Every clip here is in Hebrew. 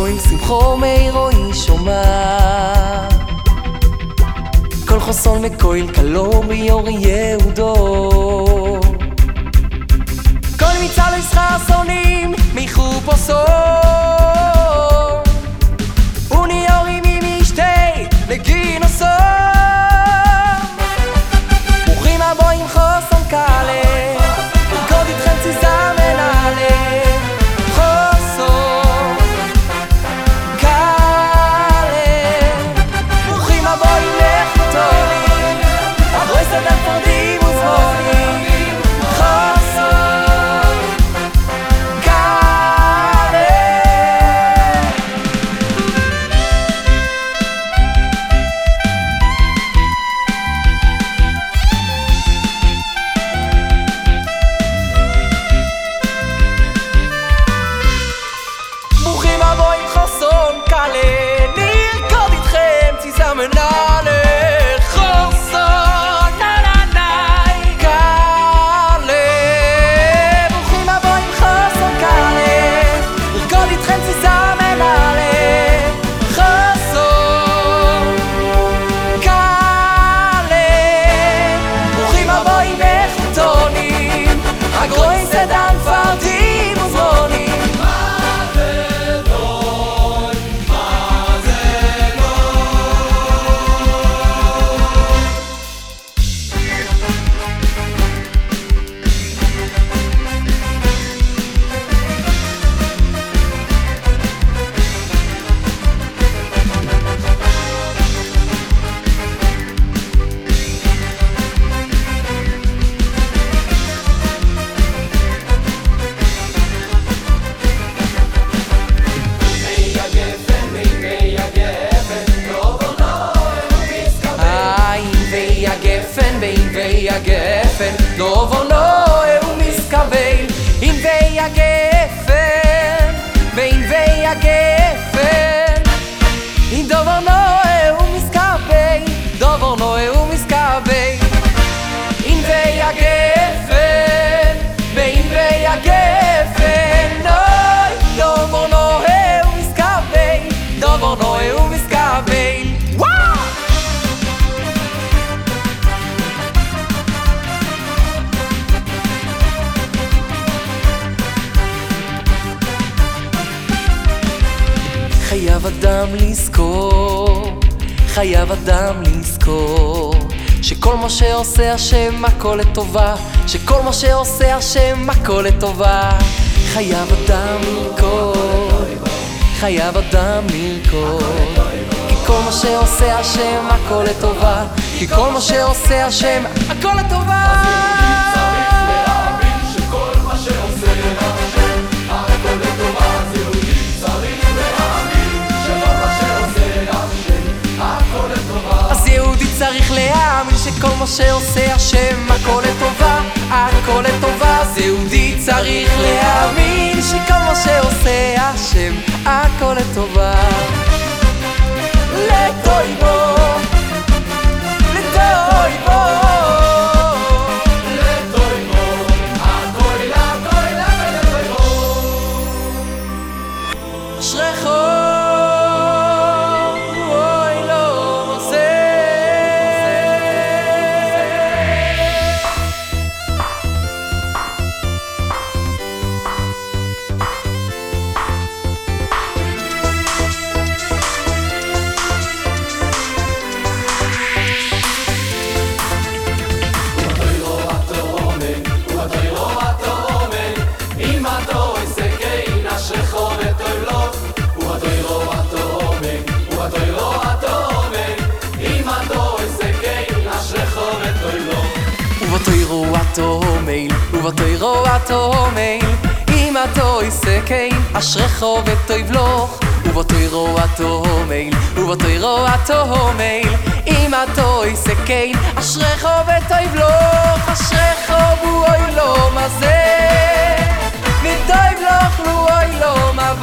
כהן שמחו מאירועי שומע כל חוסון מכהל כלו ביורי יהודו. כל מצל ישחר שונאים מחופוסו חייב אדם לזכור, חייב אדם לזכור שכל מה שעושה השם הכל לטובה, שכל מה שעושה השם הכל לטובה. חייב אדם לרקוד, חייב אדם לרקוד כי כל מה שעושה השם הכל לטובה, כי כל מה שעושה השם הכל לטובה שכל מה שעושה השם הכל לטובה, הכל לטובה אז יהודי צריך להאמין שכל מה שעושה השם הכל לטובה ובתוירו התומל, אם התו יסקן, אשריכו ותויבלוך. ובתוירו התומל, ובתוירו התומל, אם התו יסקן, אשריכו ותויבלוך. אשריכו בואי לו מה זה, ותויבלוך לו אוי לו מה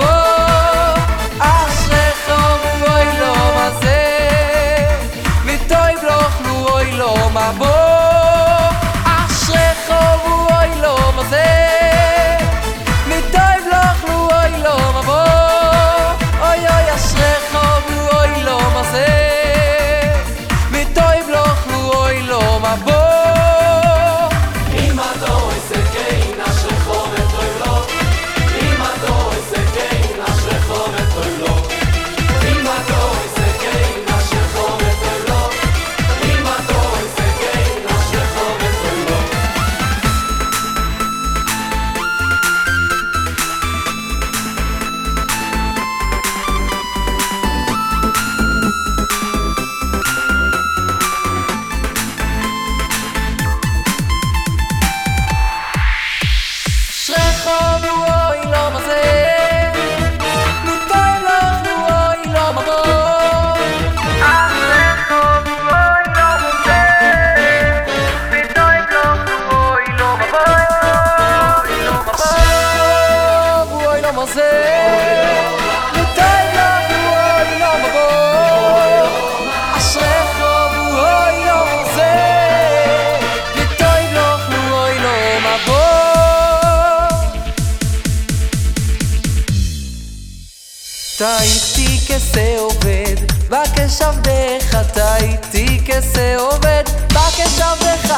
בקשבדך, אתה איתי כשעובד, בקשבדך,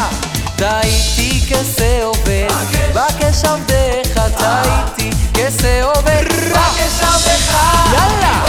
אתה איתי כשעובד, בקשבדך, אתה איתי כשעובד, בקשבדך, יאללה!